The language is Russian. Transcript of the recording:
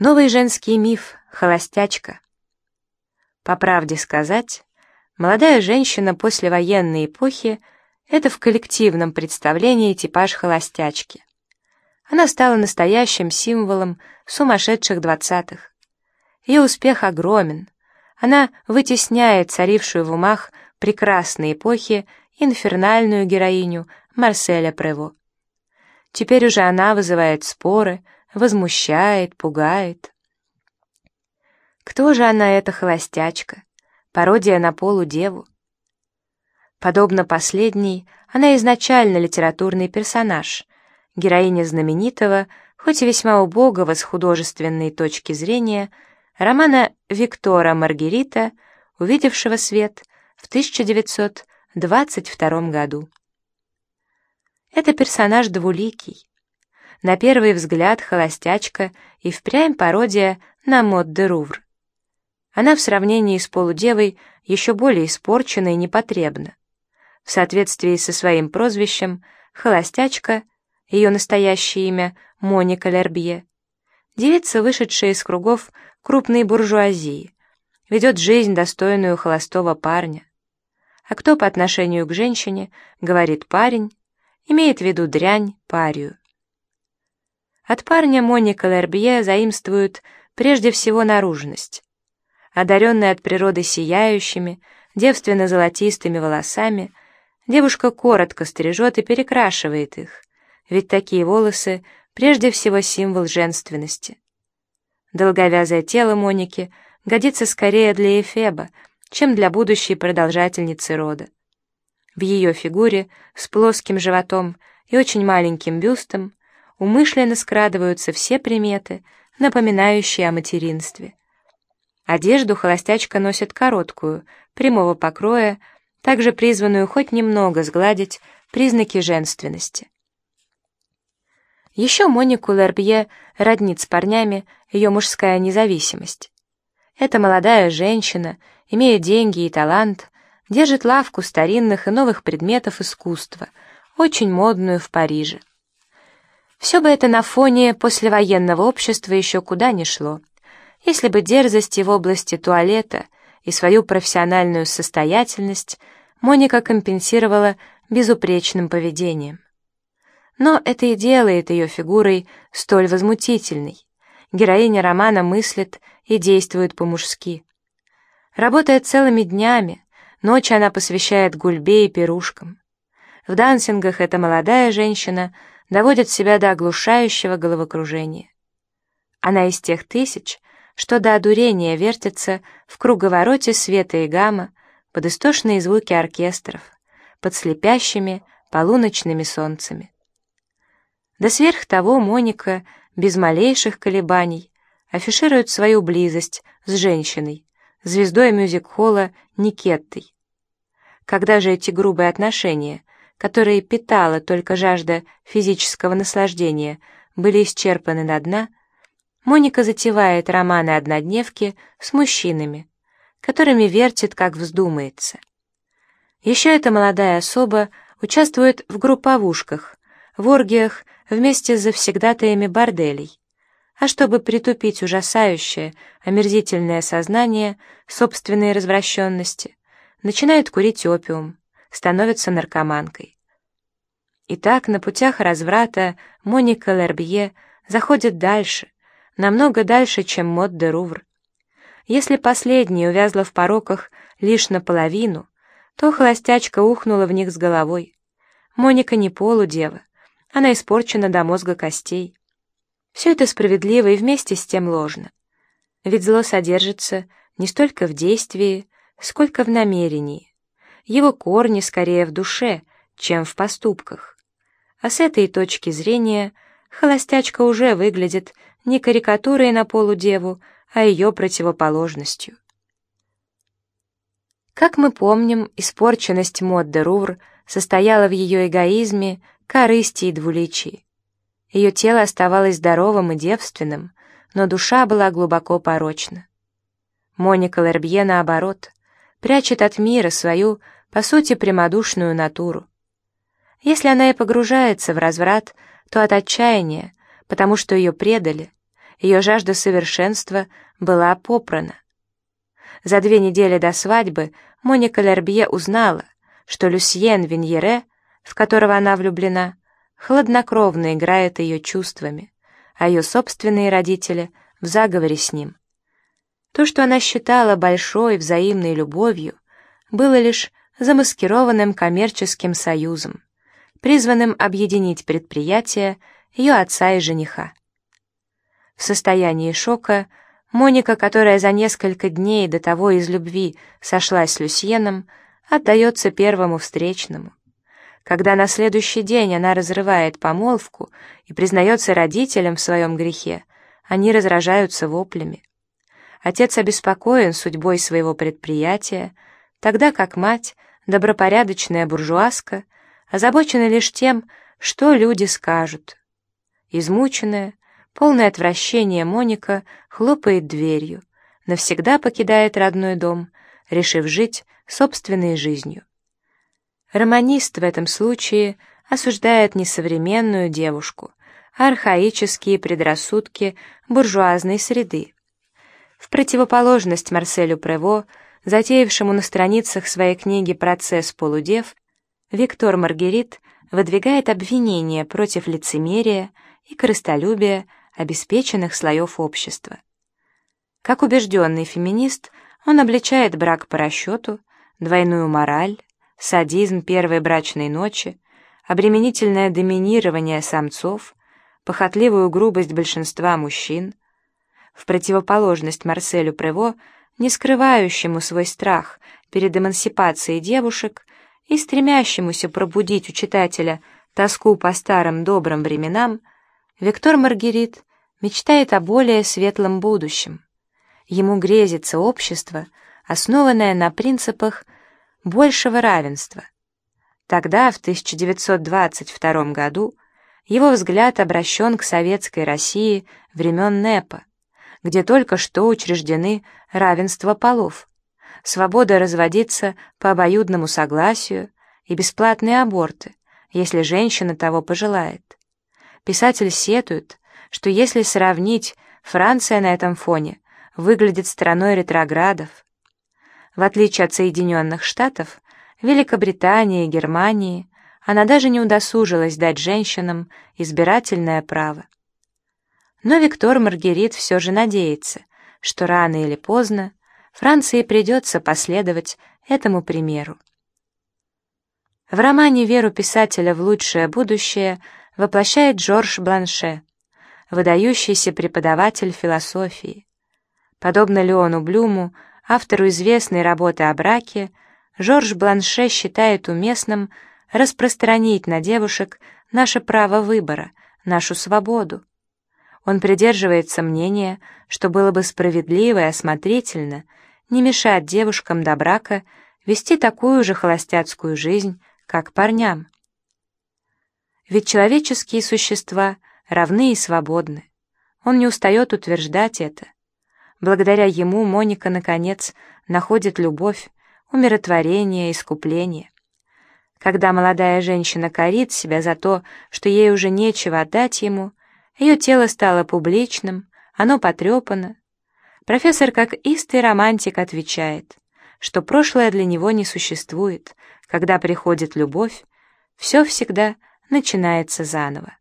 Новый женский миф — холостячка. По правде сказать, молодая женщина послевоенной эпохи — это в коллективном представлении типаж холостячки. Она стала настоящим символом сумасшедших двадцатых. Ее успех огромен. Она вытесняет царившую в умах прекрасной эпохи инфернальную героиню Марселя Прево. Теперь уже она вызывает споры — возмущает, пугает. Кто же она, эта холостячка? Пародия на полудеву? Подобно последней, она изначально литературный персонаж, героиня знаменитого, хоть и весьма убогого с художественной точки зрения, романа Виктора Маргарита, увидевшего свет в 1922 году. Это персонаж двуликий, на первый взгляд холостячка и впрямь пародия на мод де Рувр. Она в сравнении с полудевой еще более испорчена и непотребна. В соответствии со своим прозвищем «холостячка», ее настоящее имя Моника Лербье, девица, вышедшая из кругов крупной буржуазии, ведет жизнь, достойную холостого парня. А кто по отношению к женщине говорит «парень», имеет в виду дрянь, парию. От парня Моника Лербье заимствует прежде всего наружность. Одаренная от природы сияющими, девственно-золотистыми волосами, девушка коротко стрижет и перекрашивает их, ведь такие волосы прежде всего символ женственности. Долговязое тело Моники годится скорее для Эфеба, чем для будущей продолжательницы рода. В ее фигуре с плоским животом и очень маленьким бюстом умышленно скрадываются все приметы, напоминающие о материнстве. Одежду холостячка носит короткую, прямого покроя, также призванную хоть немного сгладить признаки женственности. Еще Монику Лербье роднит с парнями ее мужская независимость. Эта молодая женщина, имея деньги и талант, держит лавку старинных и новых предметов искусства, очень модную в Париже. Все бы это на фоне послевоенного общества еще куда ни шло, если бы дерзости в области туалета и свою профессиональную состоятельность Моника компенсировала безупречным поведением. Но это и делает ее фигурой столь возмутительной. Героиня романа мыслит и действует по-мужски. Работая целыми днями, ночи она посвящает гульбе и пирушкам. В дансингах эта молодая женщина — доводит себя до оглушающего головокружения. Она из тех тысяч, что до одурения вертится в круговороте света и гамма под истошные звуки оркестров, под слепящими полуночными солнцами. Да сверх того Моника, без малейших колебаний, афиширует свою близость с женщиной, звездой мюзик-холла Никеттой. Когда же эти грубые отношения которые питала только жажда физического наслаждения, были исчерпаны до дна, Моника затевает романы-однодневки с мужчинами, которыми вертит, как вздумается. Еще эта молодая особа участвует в групповушках, в оргиях вместе с завсегдатаями борделей, а чтобы притупить ужасающее, омерзительное сознание собственной развращенности, начинает курить опиум, становится наркоманкой. Итак, на путях разврата Моника Лербье заходит дальше, намного дальше, чем Мод де Рувр. Если последняя увязла в пороках лишь наполовину, то холостячка ухнула в них с головой. Моника не полудева, она испорчена до мозга костей. Все это справедливо и вместе с тем ложно. Ведь зло содержится не столько в действии, сколько в намерении его корни скорее в душе, чем в поступках. А с этой точки зрения холостячка уже выглядит не карикатурой на полудеву, а ее противоположностью. Как мы помним, испорченность мод де Рувр состояла в ее эгоизме, корысти и двуличии. Ее тело оставалось здоровым и девственным, но душа была глубоко порочна. Моника Лербье, наоборот, прячет от мира свою по сути, прямодушную натуру. Если она и погружается в разврат, то от отчаяния, потому что ее предали, ее жажда совершенства была попрана. За две недели до свадьбы Моника Лербье узнала, что Люсьен Виньере, в которого она влюблена, хладнокровно играет ее чувствами, а ее собственные родители в заговоре с ним. То, что она считала большой взаимной любовью, было лишь замаскированным коммерческим союзом, призванным объединить предприятия ее отца и жениха. В состоянии шока Моника, которая за несколько дней до того из любви сошлась с Люсьеном, отдается первому встречному. Когда на следующий день она разрывает помолвку и признается родителям в своем грехе, они разражаются воплями. Отец обеспокоен судьбой своего предприятия, тогда как мать, добропорядочная буржуазка, озабочена лишь тем, что люди скажут. Измученная, полное отвращение Моника хлопает дверью, навсегда покидает родной дом, решив жить собственной жизнью. Романист в этом случае осуждает не современную девушку, а архаические предрассудки буржуазной среды. В противоположность Марселю Прево, затеявшему на страницах своей книги «Процесс полудев», Виктор Маргерит выдвигает обвинения против лицемерия и корыстолюбия обеспеченных слоев общества. Как убежденный феминист, он обличает брак по расчету, двойную мораль, садизм первой брачной ночи, обременительное доминирование самцов, похотливую грубость большинства мужчин, в противоположность Марселю Прево, не скрывающему свой страх перед эмансипацией девушек и стремящемуся пробудить у читателя тоску по старым добрым временам, Виктор Маргерит мечтает о более светлом будущем. Ему грезится общество, основанное на принципах большего равенства. Тогда, в 1922 году, его взгляд обращен к советской России времен НЭПа, где только что учреждены равенство полов, свобода разводиться по обоюдному согласию и бесплатные аборты, если женщина того пожелает. Писатель сетует, что если сравнить, Франция на этом фоне выглядит страной ретроградов, в отличие от Соединенных Штатов, Великобритании и Германии, она даже не удосужилась дать женщинам избирательное право. Но Виктор Маргерит все же надеется, что рано или поздно Франции придется последовать этому примеру. В романе «Веру писателя в лучшее будущее» воплощает Джордж Бланше, выдающийся преподаватель философии. Подобно Леону Блюму, автору известной работы о браке, Жорж Бланше считает уместным распространить на девушек наше право выбора, нашу свободу. Он придерживается мнения, что было бы справедливо и осмотрительно не мешать девушкам до брака вести такую же холостяцкую жизнь, как парням. Ведь человеческие существа равны и свободны. Он не устает утверждать это. Благодаря ему Моника, наконец, находит любовь, умиротворение, искупление. Когда молодая женщина корит себя за то, что ей уже нечего отдать ему, ее тело стало публичным, оно потрепано. Профессор, как истый романтик, отвечает, что прошлое для него не существует. Когда приходит любовь, все всегда начинается заново.